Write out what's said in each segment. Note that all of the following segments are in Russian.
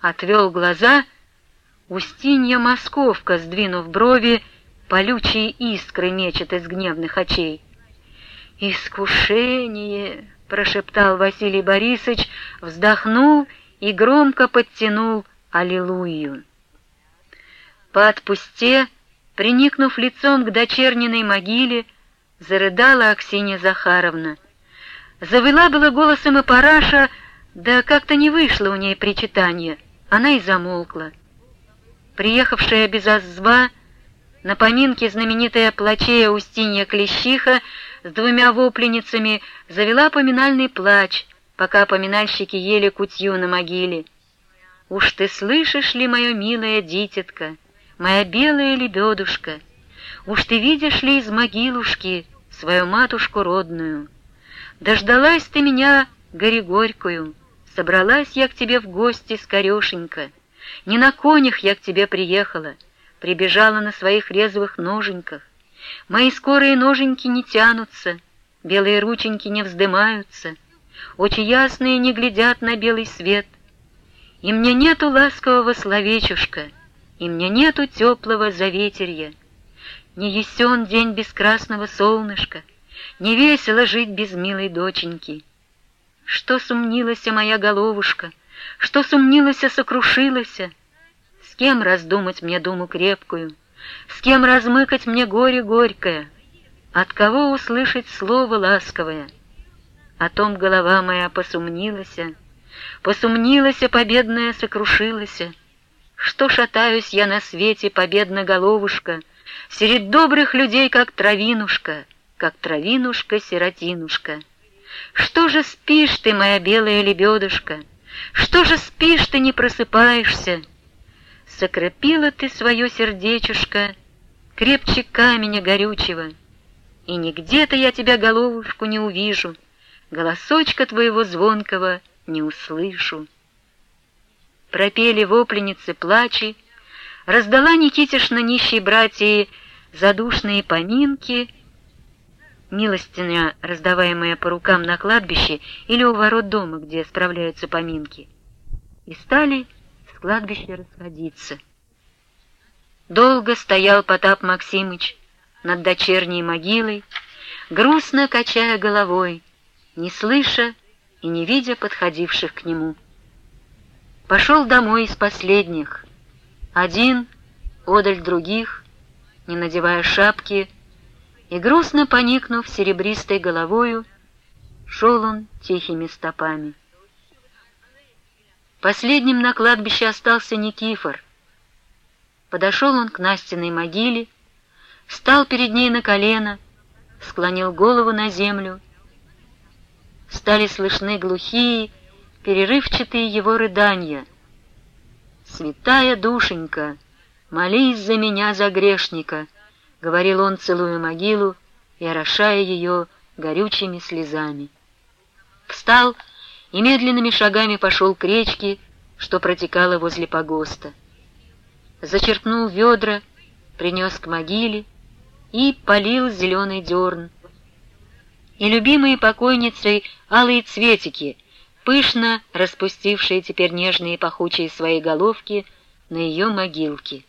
Отвел глаза Устинья Московка, сдвинув брови, полючие искры мечет из гневных очей. «Искушение!» — прошептал Василий Борисович, вздохнул и громко подтянул «Аллилуйю». По отпусте, приникнув лицом к дочерниной могиле, зарыдала Аксинья Захаровна. Завела было голосом и параша, да как-то не вышло у ней причитание, она и замолкла. Приехавшая без озва, на поминке знаменитая плачея Устинья Клещиха с двумя вопленницами завела поминальный плач, пока поминальщики ели кутью на могиле. «Уж ты слышишь ли, мое милое дитятка, моя белая лебедушка, уж ты видишь ли из могилушки свою матушку родную? Дождалась ты меня, горе горькую, собралась я к тебе в гости скорешенько, не на конях я к тебе приехала» прибежала на своих резвых ноженьках. Мои скорые ноженьки не тянутся, белые рученьки не вздымаются, очи ясные не глядят на белый свет. И мне нету ласкового словечушка, и мне нету теплого заветерья. Не ясен день без красного солнышка, не весело жить без милой доченьки. Что сумнилась моя головушка, что сумнилась, сокрушилась, кем раздумать мне думу крепкую, С кем размыкать мне горе горькое, От кого услышать слово ласковое? О том голова моя посумнилася, Посумнилася, победная сокрушилася. Что шатаюсь я на свете, победно головушка, Среди добрых людей, как травинушка, Как травинушка-сиротинушка. Что же спишь ты, моя белая лебедушка? Что же спишь ты, не просыпаешься? Сокропила ты свое сердечушка крепче камня горючего, И нигде-то я тебя, головушку, не увижу, Голосочка твоего звонкого не услышу. Пропели вопленицы плачи, Раздала Никитишна нищей братьи задушные поминки, милостиня, раздаваемая по рукам на кладбище или у ворот дома, где справляются поминки. И стали кладбище расходиться. Долго стоял Потап Максимыч над дочерней могилой, грустно качая головой, не слыша и не видя подходивших к нему. Пошел домой из последних, один, одаль других, не надевая шапки, и, грустно поникнув серебристой головою, шел он тихими стопами. Последним на кладбище остался Никифор. Подошел он к Настиной могиле, встал перед ней на колено, склонил голову на землю. Стали слышны глухие, перерывчатые его рыдания. «Святая душенька, молись за меня, за грешника», — говорил он, целуя могилу и орошая ее горючими слезами. Встал и медленными шагами пошел к речке, что протекала возле погоста. Зачерпнул ведра, принес к могиле и полил зеленый дерн. И любимые покойницей алые цветики, пышно распустившие теперь нежные пахучие свои головки на ее могилке.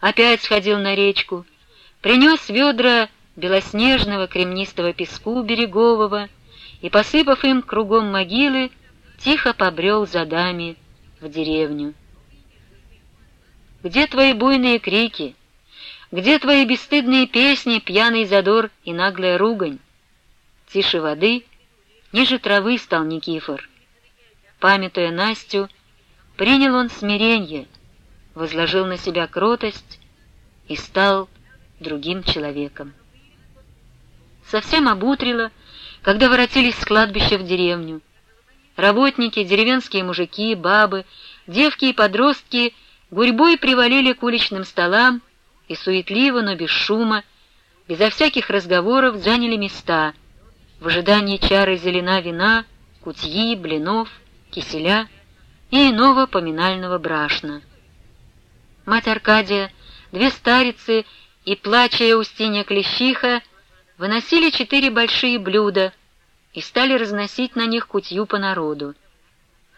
Опять сходил на речку, принес ведра белоснежного кремнистого песку берегового, и, посыпав им кругом могилы, тихо побрел за дами в деревню. Где твои буйные крики? Где твои бесстыдные песни, пьяный задор и наглая ругань? Тише воды, ниже травы стал Никифор. Памятуя Настю, принял он смирение, возложил на себя кротость и стал другим человеком. Совсем обутрило, когда воротились с кладбища в деревню. Работники, деревенские мужики, бабы, девки и подростки гурьбой привалили к уличным столам и суетливо, но без шума, безо всяких разговоров заняли места в ожидании чары зелена вина, кутьи, блинов, киселя и иного поминального брашна. Мать Аркадия, две старицы и плачая Устинья Клещиха — выносили четыре большие блюда и стали разносить на них кутью по народу.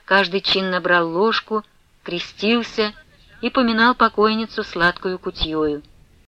каждый чинно брал ложку, крестился и поминал покойницу сладкую кутьёю.